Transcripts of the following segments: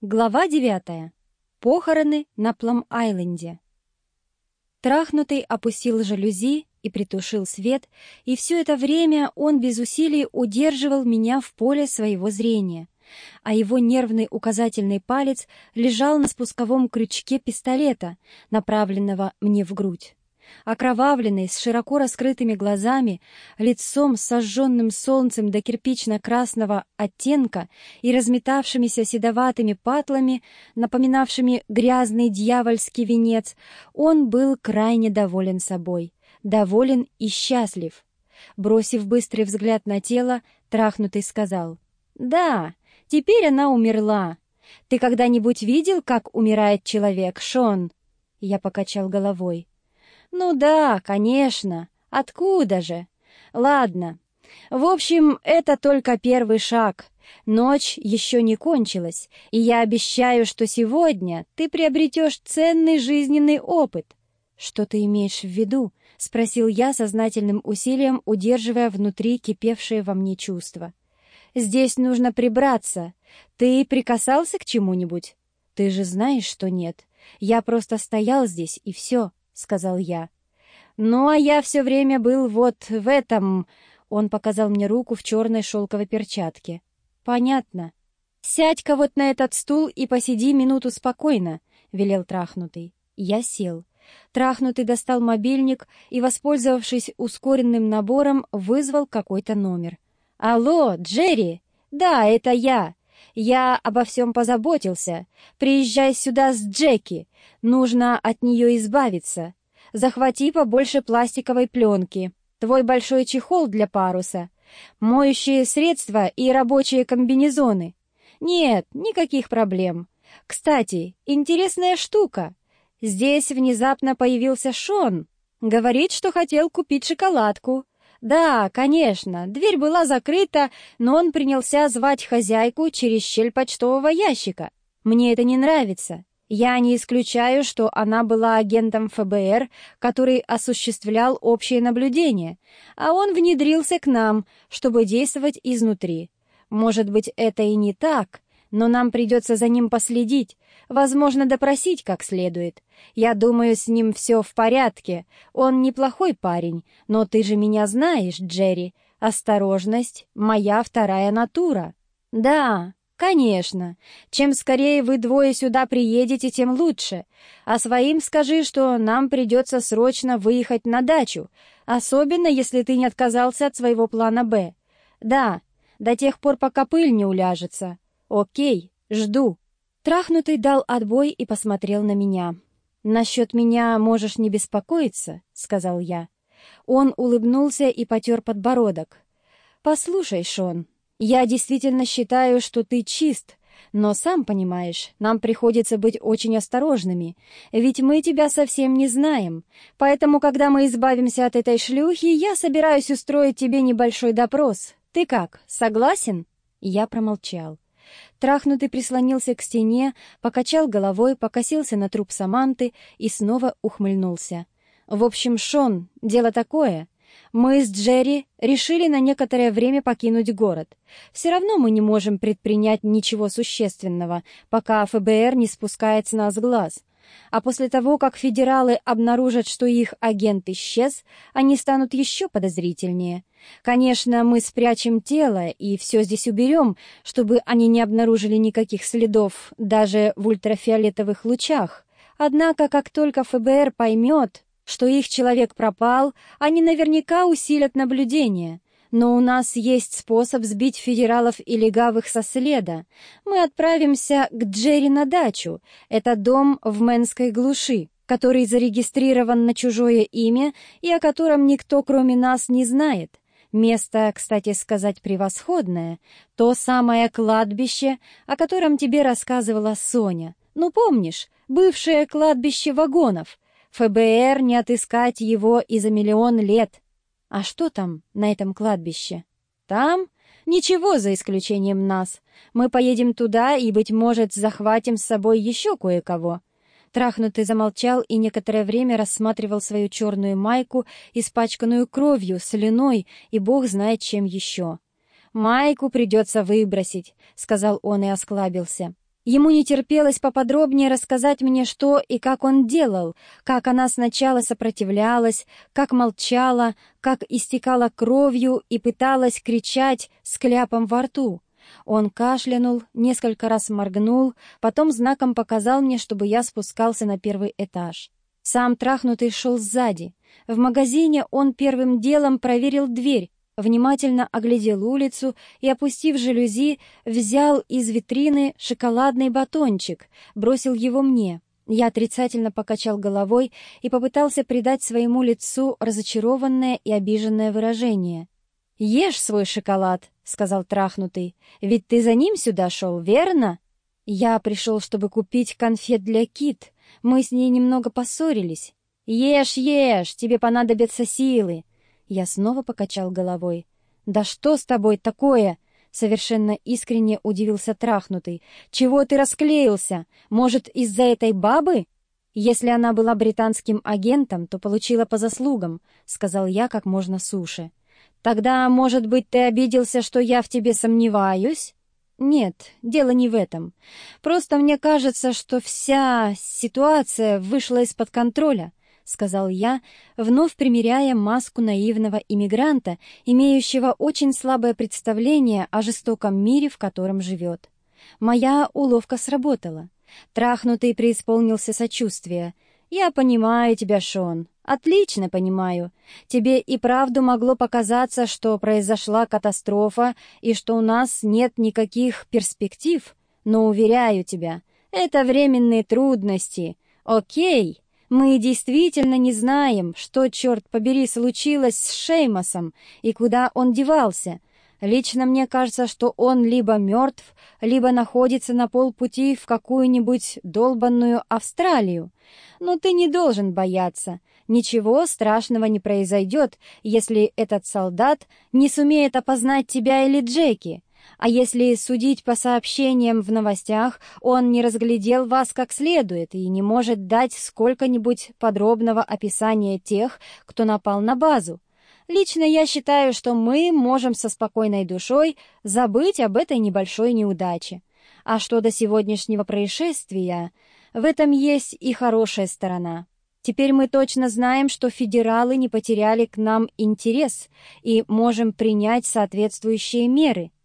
Глава девятая. Похороны на Плам-Айленде. Трахнутый опустил жалюзи и притушил свет, и все это время он без усилий удерживал меня в поле своего зрения, а его нервный указательный палец лежал на спусковом крючке пистолета, направленного мне в грудь. Окровавленный, с широко раскрытыми глазами, лицом сожженным солнцем до кирпично-красного оттенка и разметавшимися седоватыми патлами, напоминавшими грязный дьявольский венец, он был крайне доволен собой, доволен и счастлив. Бросив быстрый взгляд на тело, трахнутый сказал, «Да, теперь она умерла. Ты когда-нибудь видел, как умирает человек, Шон?» Я покачал головой. «Ну да, конечно. Откуда же? Ладно. В общем, это только первый шаг. Ночь еще не кончилась, и я обещаю, что сегодня ты приобретешь ценный жизненный опыт». «Что ты имеешь в виду?» — спросил я сознательным усилием, удерживая внутри кипевшее во мне чувство. «Здесь нужно прибраться. Ты прикасался к чему-нибудь?» «Ты же знаешь, что нет. Я просто стоял здесь, и все», — сказал я. «Ну, а я все время был вот в этом...» Он показал мне руку в черной шелковой перчатке. «Понятно. Сядь-ка вот на этот стул и посиди минуту спокойно», — велел трахнутый. Я сел. Трахнутый достал мобильник и, воспользовавшись ускоренным набором, вызвал какой-то номер. «Алло, Джерри! Да, это я. Я обо всем позаботился. Приезжай сюда с Джеки. Нужно от нее избавиться. Захвати побольше пластиковой пленки. Твой большой чехол для паруса. Моющие средства и рабочие комбинезоны. Нет, никаких проблем. Кстати, интересная штука. Здесь внезапно появился Шон. Говорит, что хотел купить шоколадку. Да, конечно, дверь была закрыта, но он принялся звать хозяйку через щель почтового ящика. Мне это не нравится. Я не исключаю, что она была агентом ФБР, который осуществлял общее наблюдение, а он внедрился к нам, чтобы действовать изнутри. Может быть, это и не так, но нам придется за ним последить, возможно, допросить как следует. Я думаю, с ним все в порядке. Он неплохой парень, но ты же меня знаешь, Джерри. Осторожность — моя вторая натура. Да, «Конечно. Чем скорее вы двое сюда приедете, тем лучше. А своим скажи, что нам придется срочно выехать на дачу, особенно если ты не отказался от своего плана «Б». Да, до тех пор, пока пыль не уляжется. Окей, жду». Трахнутый дал отбой и посмотрел на меня. «Насчет меня можешь не беспокоиться», — сказал я. Он улыбнулся и потер подбородок. «Послушай, Шон, я действительно считаю, что ты чист, но сам понимаешь, нам приходится быть очень осторожными, ведь мы тебя совсем не знаем. Поэтому, когда мы избавимся от этой шлюхи, я собираюсь устроить тебе небольшой допрос. Ты как, согласен?» Я промолчал. Трахнутый прислонился к стене, покачал головой, покосился на труп Саманты и снова ухмыльнулся. «В общем, Шон, дело такое. Мы с Джерри решили на некоторое время покинуть город. Все равно мы не можем предпринять ничего существенного, пока ФБР не спускает с нас глаз. А после того, как федералы обнаружат, что их агент исчез, они станут еще подозрительнее. Конечно, мы спрячем тело и все здесь уберем, чтобы они не обнаружили никаких следов, даже в ультрафиолетовых лучах. Однако, как только ФБР поймет, что их человек пропал, они наверняка усилят наблюдение. Но у нас есть способ сбить федералов и легавых со следа. Мы отправимся к Джерри на дачу. Это дом в Мэнской глуши, который зарегистрирован на чужое имя и о котором никто, кроме нас, не знает. Место, кстати сказать, превосходное. То самое кладбище, о котором тебе рассказывала Соня. Ну, помнишь, бывшее кладбище вагонов — ФБР не отыскать его и за миллион лет. А что там на этом кладбище? Там ничего за исключением нас. Мы поедем туда и, быть может, захватим с собой еще кое-кого. Трахнутый замолчал и некоторое время рассматривал свою черную майку, испачканную кровью, соляной и бог знает чем еще. «Майку придется выбросить», — сказал он и осклабился. Ему не терпелось поподробнее рассказать мне, что и как он делал, как она сначала сопротивлялась, как молчала, как истекала кровью и пыталась кричать с кляпом во рту. Он кашлянул, несколько раз моргнул, потом знаком показал мне, чтобы я спускался на первый этаж. Сам трахнутый шел сзади. В магазине он первым делом проверил дверь, внимательно оглядел улицу и, опустив жалюзи, взял из витрины шоколадный батончик, бросил его мне. Я отрицательно покачал головой и попытался придать своему лицу разочарованное и обиженное выражение. «Ешь свой шоколад», — сказал трахнутый, — «ведь ты за ним сюда шел, верно?» «Я пришел, чтобы купить конфет для Кит. Мы с ней немного поссорились». «Ешь, ешь, тебе понадобятся силы. Я снова покачал головой. «Да что с тобой такое?» Совершенно искренне удивился трахнутый. «Чего ты расклеился? Может, из-за этой бабы?» «Если она была британским агентом, то получила по заслугам», — сказал я как можно суше. «Тогда, может быть, ты обиделся, что я в тебе сомневаюсь?» «Нет, дело не в этом. Просто мне кажется, что вся ситуация вышла из-под контроля. — сказал я, вновь примеряя маску наивного иммигранта, имеющего очень слабое представление о жестоком мире, в котором живет. Моя уловка сработала. Трахнутый преисполнился сочувствия. «Я понимаю тебя, Шон. Отлично понимаю. Тебе и правду могло показаться, что произошла катастрофа и что у нас нет никаких перспектив. Но, уверяю тебя, это временные трудности. Окей, мы действительно не знаем, что, черт побери, случилось с Шеймосом и куда он девался. Лично мне кажется, что он либо мертв, либо находится на полпути в какую-нибудь долбанную Австралию. Но ты не должен бояться. Ничего страшного не произойдет, если этот солдат не сумеет опознать тебя или Джеки. А если судить по сообщениям в новостях, он не разглядел вас как следует и не может дать сколько-нибудь подробного описания тех, кто напал на базу. Лично я считаю, что мы можем со спокойной душой забыть об этой небольшой неудаче. А что до сегодняшнего происшествия, в этом есть и хорошая сторона. Теперь мы точно знаем, что федералы не потеряли к нам интерес и можем принять соответствующие меры —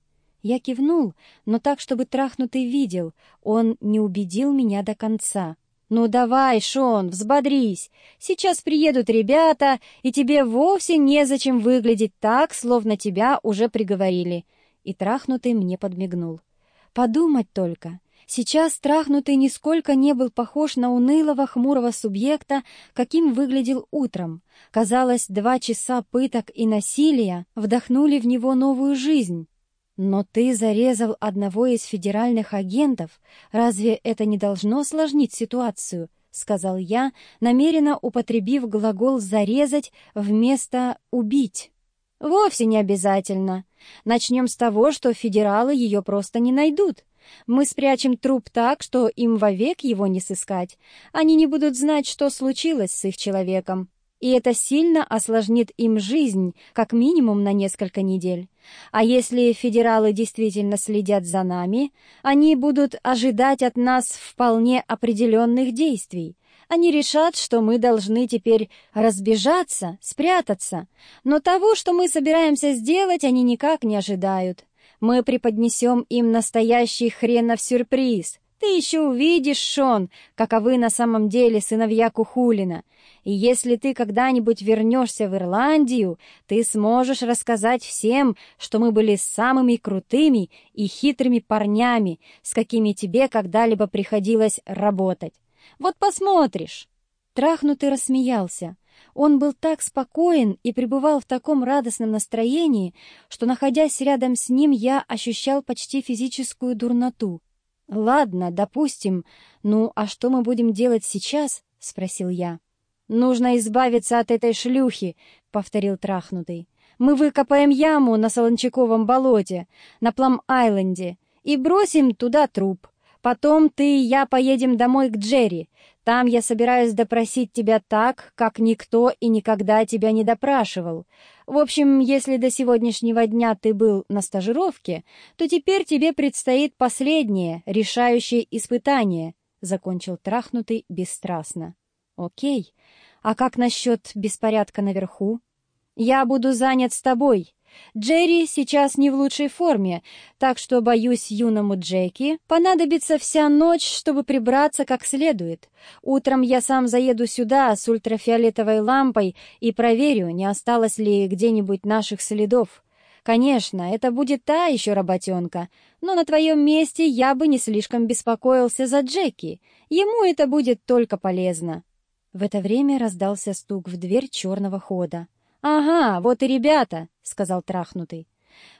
я кивнул, но так, чтобы трахнутый видел. Он не убедил меня до конца. «Ну давай, Шон, взбодрись. Сейчас приедут ребята, и тебе вовсе незачем выглядеть так, словно тебя уже приговорили». И трахнутый мне подмигнул. «Подумать только». Сейчас трахнутый нисколько не был похож на унылого, хмурого субъекта, каким выглядел утром. Казалось, два часа пыток и насилия вдохнули в него новую жизнь. «Но ты зарезал одного из федеральных агентов. Разве это не должно осложнить ситуацию?» — сказал я, намеренно употребив глагол «зарезать» вместо «убить». «Вовсе не обязательно. Начнем с того, что федералы ее просто не найдут. Мы спрячем труп так, что им вовек его не сыскать. Они не будут знать, что случилось с их человеком и это сильно осложнит им жизнь, как минимум на несколько недель. А если федералы действительно следят за нами, они будут ожидать от нас вполне определенных действий. Они решат, что мы должны теперь разбежаться, спрятаться, но того, что мы собираемся сделать, они никак не ожидают. Мы преподнесем им настоящий хренов сюрприз, ты еще увидишь, Шон, каковы на самом деле сыновья Кухулина. И если ты когда-нибудь вернешься в Ирландию, ты сможешь рассказать всем, что мы были самыми крутыми и хитрыми парнями, с какими тебе когда-либо приходилось работать. Вот посмотришь!» Трахнутый рассмеялся. Он был так спокоен и пребывал в таком радостном настроении, что, находясь рядом с ним, я ощущал почти физическую дурноту. «Ладно, допустим. Ну, а что мы будем делать сейчас?» — спросил я. «Нужно избавиться от этой шлюхи», — повторил трахнутый. «Мы выкопаем яму на Солончаковом болоте, на Плам-Айленде, и бросим туда труп. Потом ты и я поедем домой к Джерри. Там я собираюсь допросить тебя так, как никто и никогда тебя не допрашивал. В общем, если до сегодняшнего дня ты был на стажировке, то теперь тебе предстоит последнее, решающее испытание», — закончил трахнутый бесстрастно. «Окей. А как насчет беспорядка наверху?» «Я буду занят с тобой. Джерри сейчас не в лучшей форме, так что, боюсь, юному Джеки понадобится вся ночь, чтобы прибраться как следует. Утром я сам заеду сюда с ультрафиолетовой лампой и проверю, не осталось ли где-нибудь наших следов. Конечно, это будет та еще работенка, но на твоем месте я бы не слишком беспокоился за Джеки. Ему это будет только полезно. В это время раздался стук в дверь черного хода. «Ага, вот и ребята», — сказал трахнутый.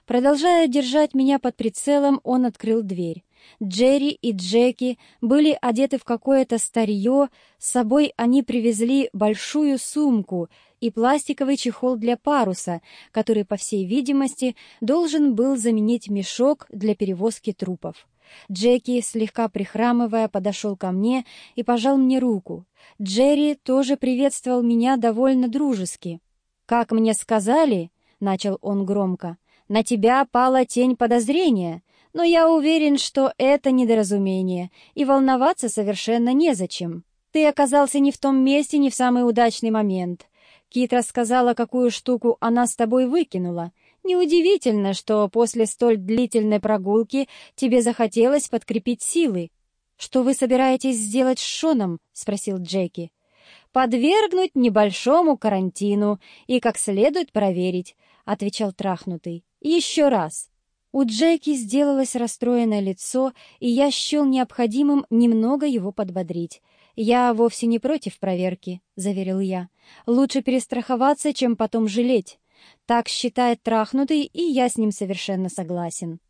Продолжая держать меня под прицелом, он открыл дверь. Джерри и Джеки были одеты в какое-то старье, с собой они привезли большую сумку и пластиковый чехол для паруса, который, по всей видимости, должен был заменить мешок для перевозки трупов. Джеки, слегка прихрамывая, подошел ко мне и пожал мне руку. Джерри тоже приветствовал меня довольно дружески. «Как мне сказали, — начал он громко, — на тебя пала тень подозрения, но я уверен, что это недоразумение, и волноваться совершенно незачем. Ты оказался не в том месте, не в самый удачный момент. Кит рассказала, какую штуку она с тобой выкинула. Неудивительно, что после столь длительной прогулки тебе захотелось подкрепить силы. «Что вы собираетесь сделать с Шоном?» — спросил Джеки подвергнуть небольшому карантину и как следует проверить», — отвечал трахнутый. «Еще раз». У Джеки сделалось расстроенное лицо, и я счел необходимым немного его подбодрить. «Я вовсе не против проверки», — заверил я. «Лучше перестраховаться, чем потом жалеть. Так считает трахнутый, и я с ним совершенно согласен».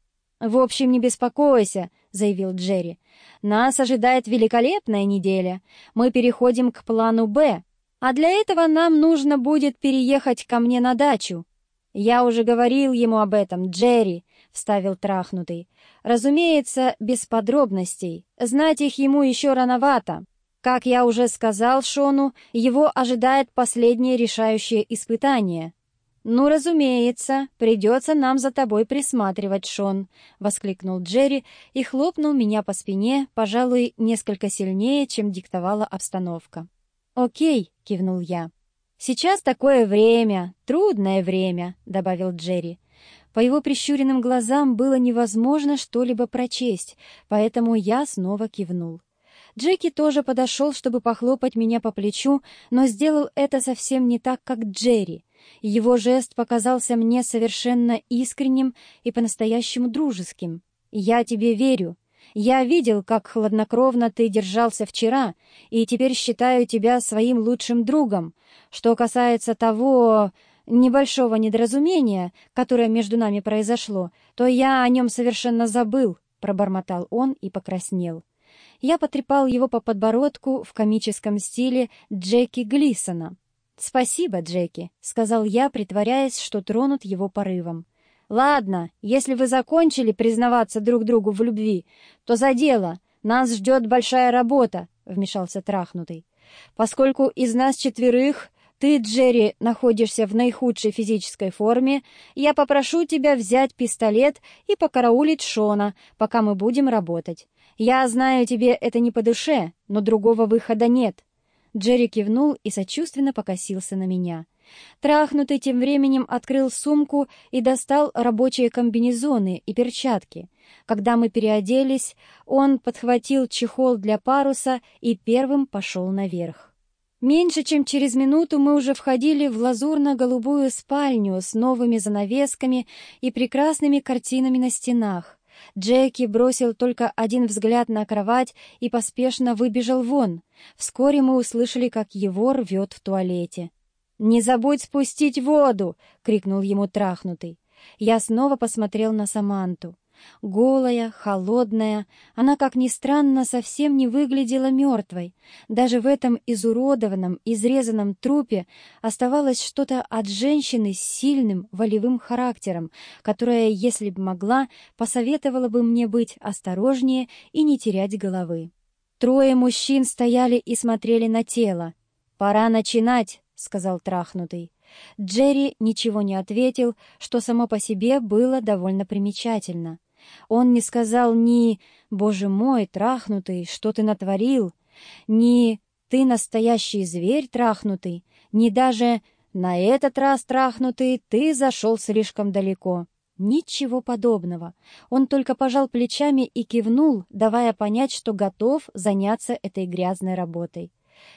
«В общем, не беспокойся», — заявил Джерри. «Нас ожидает великолепная неделя. Мы переходим к плану «Б», а для этого нам нужно будет переехать ко мне на дачу». «Я уже говорил ему об этом, Джерри», — вставил трахнутый. «Разумеется, без подробностей. Знать их ему еще рановато. Как я уже сказал Шону, его ожидает последнее решающее испытание. «Ну, разумеется, придется нам за тобой присматривать, Шон», — воскликнул Джерри и хлопнул меня по спине, пожалуй, несколько сильнее, чем диктовала обстановка. «Окей», — кивнул я. «Сейчас такое время, трудное время», — добавил Джерри. По его прищуренным глазам было невозможно что-либо прочесть, поэтому я снова кивнул. Джеки тоже подошел, чтобы похлопать меня по плечу, но сделал это совсем не так, как Джерри. Его жест показался мне совершенно искренним и по-настоящему дружеским. «Я тебе верю. Я видел, как хладнокровно ты держался вчера, и теперь считаю тебя своим лучшим другом. Что касается того небольшого недоразумения, которое между нами произошло, то я о нем совершенно забыл», — пробормотал он и покраснел. Я потрепал его по подбородку в комическом стиле Джеки Глисона. «Спасибо, Джеки», — сказал я, притворяясь, что тронут его порывом. «Ладно, если вы закончили признаваться друг другу в любви, то за дело. Нас ждет большая работа», — вмешался трахнутый. «Поскольку из нас четверых ты, Джерри, находишься в наихудшей физической форме, я попрошу тебя взять пистолет и покараулить Шона, пока мы будем работать. Я знаю, тебе это не по душе, но другого выхода нет. Джерри кивнул и сочувственно покосился на меня. Трахнутый тем временем открыл сумку и достал рабочие комбинезоны и перчатки. Когда мы переоделись, он подхватил чехол для паруса и первым пошел наверх. Меньше чем через минуту мы уже входили в лазурно-голубую спальню с новыми занавесками и прекрасными картинами на стенах. Джеки бросил только один взгляд на кровать и поспешно выбежал вон. Вскоре мы услышали, как его рвет в туалете. «Не забудь спустить воду!» — крикнул ему трахнутый. Я снова посмотрел на Саманту. Голая, холодная, она, как ни странно, совсем не выглядела мертвой. Даже в этом изуродованном, изрезанном трупе оставалось что-то от женщины с сильным, волевым характером, которая, если бы могла, посоветовала бы мне быть осторожнее и не терять головы. Трое мужчин стояли и смотрели на тело. «Пора начинать», — сказал трахнутый. Джерри ничего не ответил, что само по себе было довольно примечательно. Он не сказал ни «Боже мой, трахнутый, что ты натворил?» ни «Ты настоящий зверь трахнутый», ни даже «На этот раз трахнутый ты зашел слишком далеко». Ничего подобного. Он только пожал плечами и кивнул, давая понять, что готов заняться этой грязной работой.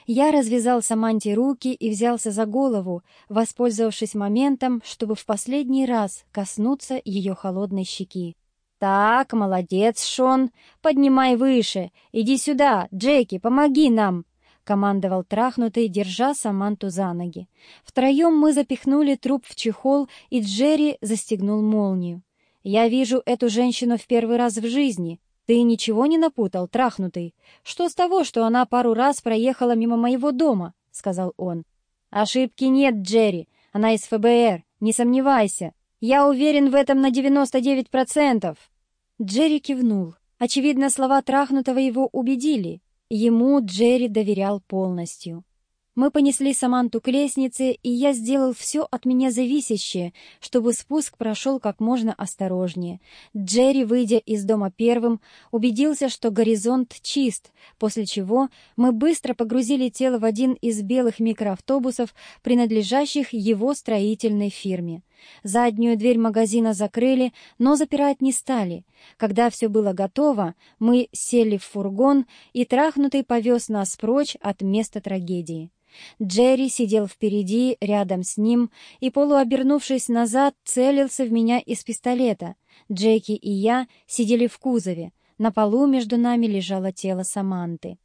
Я развязал Саманте руки и взялся за голову, воспользовавшись моментом, чтобы в последний раз коснуться ее холодной щеки. «Так, молодец, Шон, поднимай выше. Иди сюда, Джеки, помоги нам!» — командовал трахнутый, держа Саманту за ноги. Втроем мы запихнули труп в чехол, и Джерри застегнул молнию. «Я вижу эту женщину в первый раз в жизни. Ты ничего не напутал, трахнутый? Что с того, что она пару раз проехала мимо моего дома?» — сказал он. «Ошибки нет, Джерри. Она из ФБР. Не сомневайся. Я уверен в этом на 99%. Джерри кивнул. Очевидно, слова трахнутого его убедили. Ему Джерри доверял полностью. Мы понесли Саманту к лестнице, и я сделал все от меня зависящее, чтобы спуск прошел как можно осторожнее. Джерри, выйдя из дома первым, убедился, что горизонт чист, после чего мы быстро погрузили тело в один из белых микроавтобусов, принадлежащих его строительной фирме. Заднюю дверь магазина закрыли, но запирать не стали. Когда все было готово, мы сели в фургон, и трахнутый повез нас прочь от места трагедии. Джерри сидел впереди, рядом с ним, и, полуобернувшись назад, целился в меня из пистолета. Джеки и я сидели в кузове. На полу между нами лежало тело Саманты.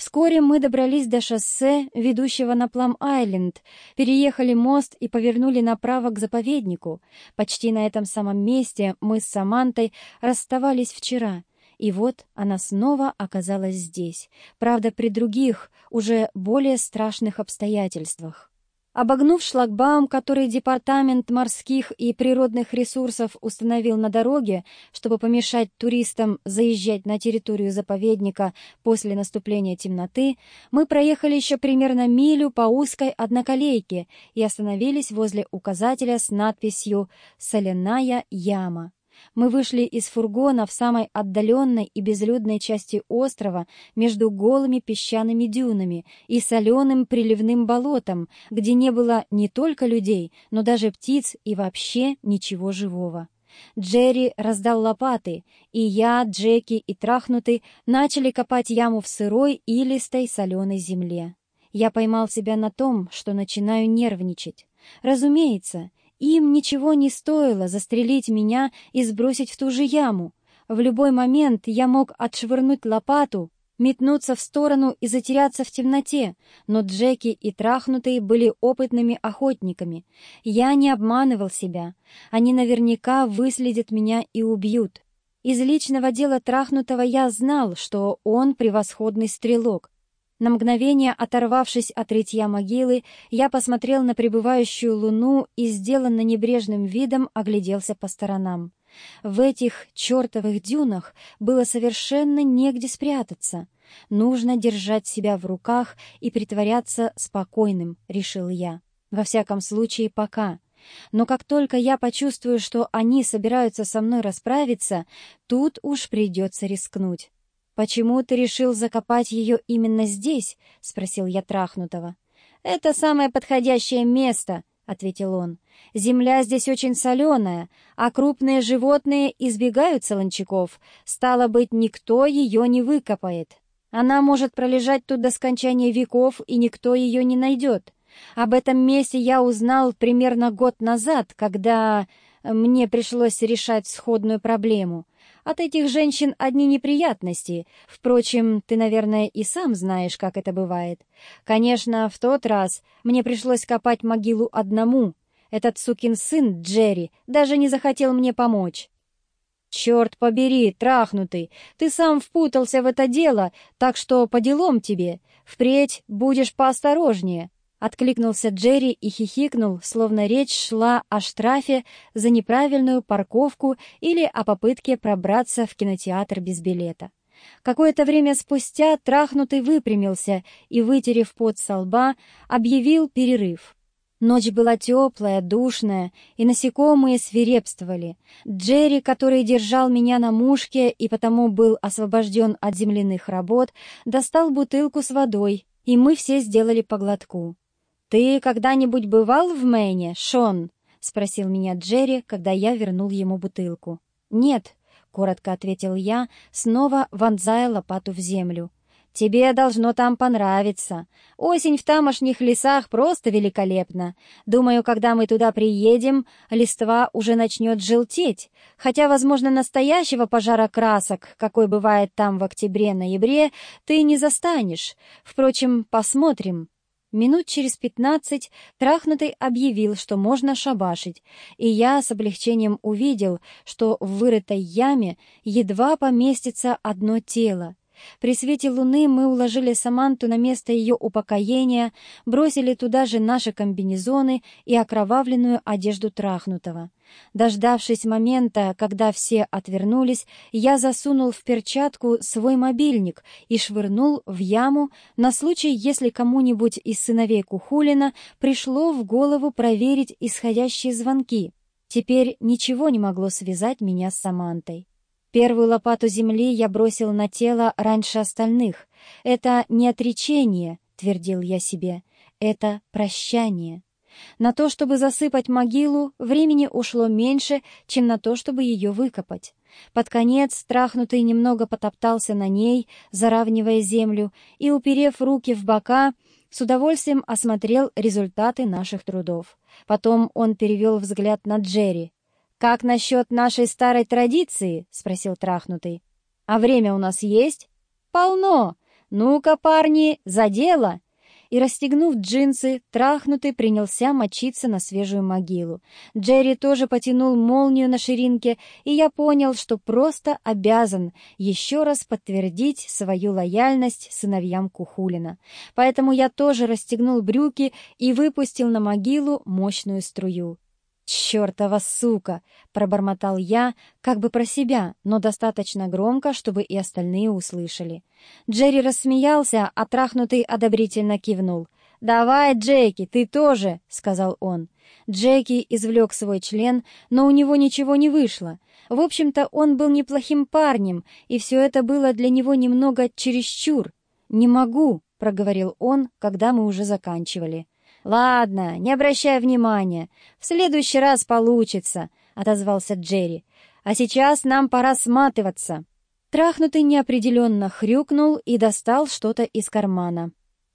Вскоре мы добрались до шоссе, ведущего на Плам-Айленд, переехали мост и повернули направо к заповеднику. Почти на этом самом месте мы с Самантой расставались вчера — и вот она снова оказалась здесь, правда, при других, уже более страшных обстоятельствах. Обогнув шлагбаум, который Департамент морских и природных ресурсов установил на дороге, чтобы помешать туристам заезжать на территорию заповедника после наступления темноты, мы проехали еще примерно милю по узкой одноколейке и остановились возле указателя с надписью «Соляная яма». Мы вышли из фургона в самой отдаленной и безлюдной части острова между голыми песчаными дюнами и соленым приливным болотом, где не было не только людей, но даже птиц и вообще ничего живого. Джерри раздал лопаты, и я, Джеки и Трахнутый начали копать яму в сырой и листой соленой земле. Я поймал себя на том, что начинаю нервничать. Разумеется, им ничего не стоило застрелить меня и сбросить в ту же яму. В любой момент я мог отшвырнуть лопату, метнуться в сторону и затеряться в темноте, но Джеки и Трахнутые были опытными охотниками. Я не обманывал себя. Они наверняка выследят меня и убьют. Из личного дела Трахнутого я знал, что он превосходный стрелок, на мгновение, оторвавшись от рытья могилы, я посмотрел на пребывающую луну и, сделанно небрежным видом, огляделся по сторонам. В этих чертовых дюнах было совершенно негде спрятаться. Нужно держать себя в руках и притворяться спокойным, решил я. Во всяком случае, пока. Но как только я почувствую, что они собираются со мной расправиться, тут уж придется рискнуть. «Почему ты решил закопать ее именно здесь?» — спросил я Трахнутого. «Это самое подходящее место», — ответил он. «Земля здесь очень соленая, а крупные животные избегают солончаков. Стало быть, никто ее не выкопает. Она может пролежать тут до скончания веков, и никто ее не найдет. Об этом месте я узнал примерно год назад, когда мне пришлось решать сходную проблему. От этих женщин одни неприятности. Впрочем, ты, наверное, и сам знаешь, как это бывает. Конечно, в тот раз мне пришлось копать могилу одному. Этот сукин сын Джерри даже не захотел мне помочь. «Черт побери, трахнутый, ты сам впутался в это дело, так что по делам тебе. Впредь будешь поосторожнее», Откликнулся Джерри и хихикнул, словно речь шла о штрафе за неправильную парковку или о попытке пробраться в кинотеатр без билета. Какое-то время спустя трахнутый выпрямился и, вытерев пот со лба, объявил перерыв. Ночь была теплая, душная, и насекомые свирепствовали. Джерри, который держал меня на мушке и потому был освобожден от земляных работ, достал бутылку с водой, и мы все сделали по глотку. «Ты когда-нибудь бывал в Мэне, Шон?» — спросил меня Джерри, когда я вернул ему бутылку. «Нет», — коротко ответил я, снова вонзая лопату в землю. Тебе должно там понравиться. Осень в тамошних лесах просто великолепна. Думаю, когда мы туда приедем, листва уже начнет желтеть. Хотя, возможно, настоящего пожара красок, какой бывает там в октябре-ноябре, ты не застанешь. Впрочем, посмотрим. Минут через пятнадцать трахнутый объявил, что можно шабашить, и я с облегчением увидел, что в вырытой яме едва поместится одно тело. При свете луны мы уложили Саманту на место ее упокоения, бросили туда же наши комбинезоны и окровавленную одежду трахнутого. Дождавшись момента, когда все отвернулись, я засунул в перчатку свой мобильник и швырнул в яму на случай, если кому-нибудь из сыновей Кухулина пришло в голову проверить исходящие звонки. Теперь ничего не могло связать меня с Самантой. Первую лопату земли я бросил на тело раньше остальных. Это не отречение, твердил я себе, это прощание. На то, чтобы засыпать могилу, времени ушло меньше, чем на то, чтобы ее выкопать. Под конец страхнутый немного потоптался на ней, заравнивая землю, и, уперев руки в бока, с удовольствием осмотрел результаты наших трудов. Потом он перевел взгляд на Джерри. «Как насчет нашей старой традиции?» — спросил трахнутый. «А время у нас есть?» «Полно! Ну-ка, парни, за дело!» И, расстегнув джинсы, трахнутый принялся мочиться на свежую могилу. Джерри тоже потянул молнию на ширинке, и я понял, что просто обязан еще раз подтвердить свою лояльность сыновьям Кухулина. Поэтому я тоже расстегнул брюки и выпустил на могилу мощную струю. «Чёртова сука!» — пробормотал я, как бы про себя, но достаточно громко, чтобы и остальные услышали. Джерри рассмеялся, а трахнутый одобрительно кивнул. «Давай, Джеки, ты тоже!» — сказал он. Джеки извлек свой член, но у него ничего не вышло. В общем-то, он был неплохим парнем, и все это было для него немного чересчур. «Не могу», — проговорил он, когда мы уже заканчивали. «Ладно, не обращай внимания. В следующий раз получится», — отозвался Джерри. «А сейчас нам пора сматываться». Трахнутый неопределенно хрюкнул и достал что-то из кармана.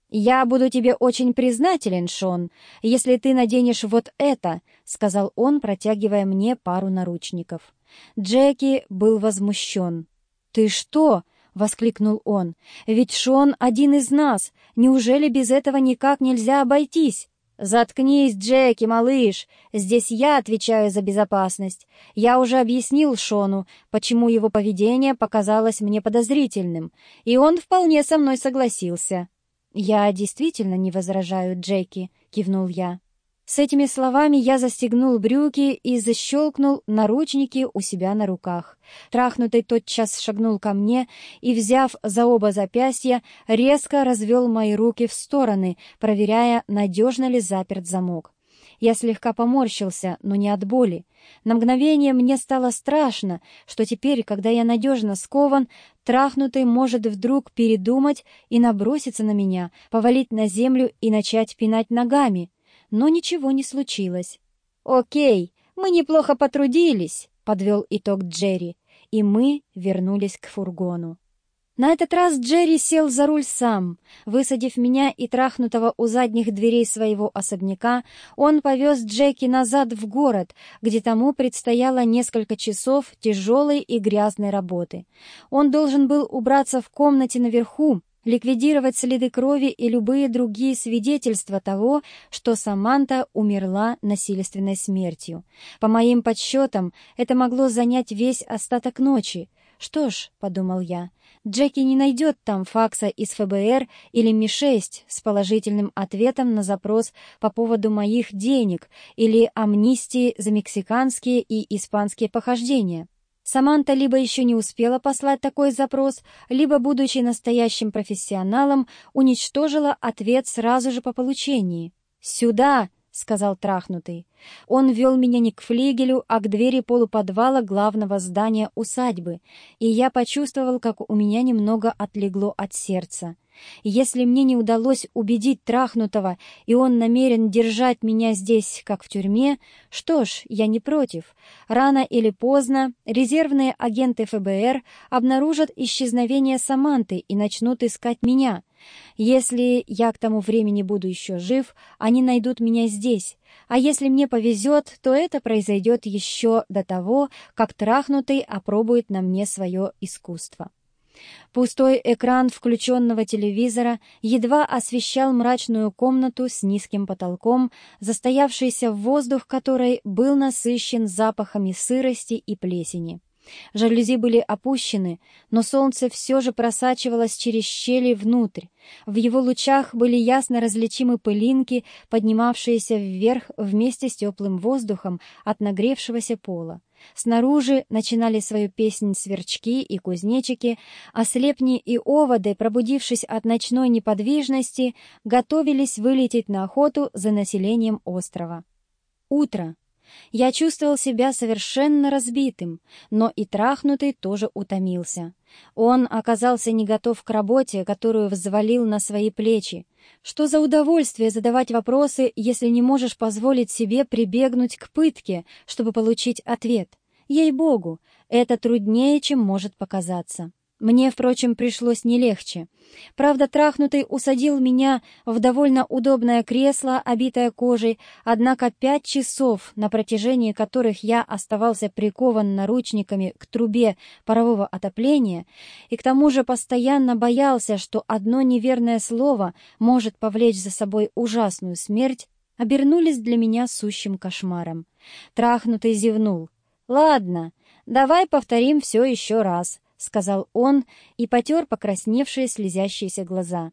«Я буду тебе очень признателен, Шон, если ты наденешь вот это», — сказал он, протягивая мне пару наручников. Джеки был возмущен. «Ты что?» — воскликнул он. «Ведь Шон один из нас. Неужели без этого никак нельзя обойтись?» «Заткнись, Джеки, малыш! Здесь я отвечаю за безопасность. Я уже объяснил Шону, почему его поведение показалось мне подозрительным, и он вполне со мной согласился». «Я действительно не возражаю, Джеки», — кивнул я. С этими словами я застегнул брюки и защелкнул наручники у себя на руках. Трахнутый тотчас шагнул ко мне и, взяв за оба запястья, резко развел мои руки в стороны, проверяя, надежно ли заперт замок. Я слегка поморщился, но не от боли. На мгновение мне стало страшно, что теперь, когда я надежно скован, трахнутый может вдруг передумать и наброситься на меня, повалить на землю и начать пинать ногами но ничего не случилось. «Окей, мы неплохо потрудились», — подвел итог Джерри, и мы вернулись к фургону. На этот раз Джерри сел за руль сам. Высадив меня и трахнутого у задних дверей своего особняка, он повез Джеки назад в город, где тому предстояло несколько часов тяжелой и грязной работы. Он должен был убраться в комнате наверху, ликвидировать следы крови и любые другие свидетельства того, что Саманта умерла насильственной смертью. По моим подсчетам, это могло занять весь остаток ночи. «Что ж», — подумал я, — «Джеки не найдет там факса из ФБР или Ми-6 с положительным ответом на запрос по поводу моих денег или амнистии за мексиканские и испанские похождения». Саманта либо еще не успела послать такой запрос, либо, будучи настоящим профессионалом, уничтожила ответ сразу же по получении. «Сюда!» — сказал трахнутый. Он вел меня не к флигелю, а к двери полуподвала главного здания усадьбы, и я почувствовал, как у меня немного отлегло от сердца. Если мне не удалось убедить трахнутого, и он намерен держать меня здесь, как в тюрьме, что ж, я не против. Рано или поздно резервные агенты ФБР обнаружат исчезновение Саманты и начнут искать меня. Если я к тому времени буду еще жив, они найдут меня здесь. А если мне повезет, то это произойдет еще до того, как трахнутый опробует на мне свое искусство. Пустой экран включенного телевизора едва освещал мрачную комнату с низким потолком, застоявшийся воздух которой был насыщен запахами сырости и плесени. Жалюзи были опущены, но солнце все же просачивалось через щели внутрь. В его лучах были ясно различимы пылинки, поднимавшиеся вверх вместе с теплым воздухом от нагревшегося пола. Снаружи начинали свою песнь сверчки и кузнечики, а слепни и оводы, пробудившись от ночной неподвижности, готовились вылететь на охоту за населением острова. Утро. Я чувствовал себя совершенно разбитым, но и трахнутый тоже утомился. Он оказался не готов к работе, которую взвалил на свои плечи. Что за удовольствие задавать вопросы, если не можешь позволить себе прибегнуть к пытке, чтобы получить ответ? Ей-богу, это труднее, чем может показаться. Мне, впрочем, пришлось не легче. Правда, трахнутый усадил меня в довольно удобное кресло, обитое кожей, однако пять часов, на протяжении которых я оставался прикован наручниками к трубе парового отопления, и к тому же постоянно боялся, что одно неверное слово может повлечь за собой ужасную смерть, обернулись для меня сущим кошмаром. Трахнутый зевнул. «Ладно, давай повторим все еще раз», — сказал он и потер покрасневшие слезящиеся глаза.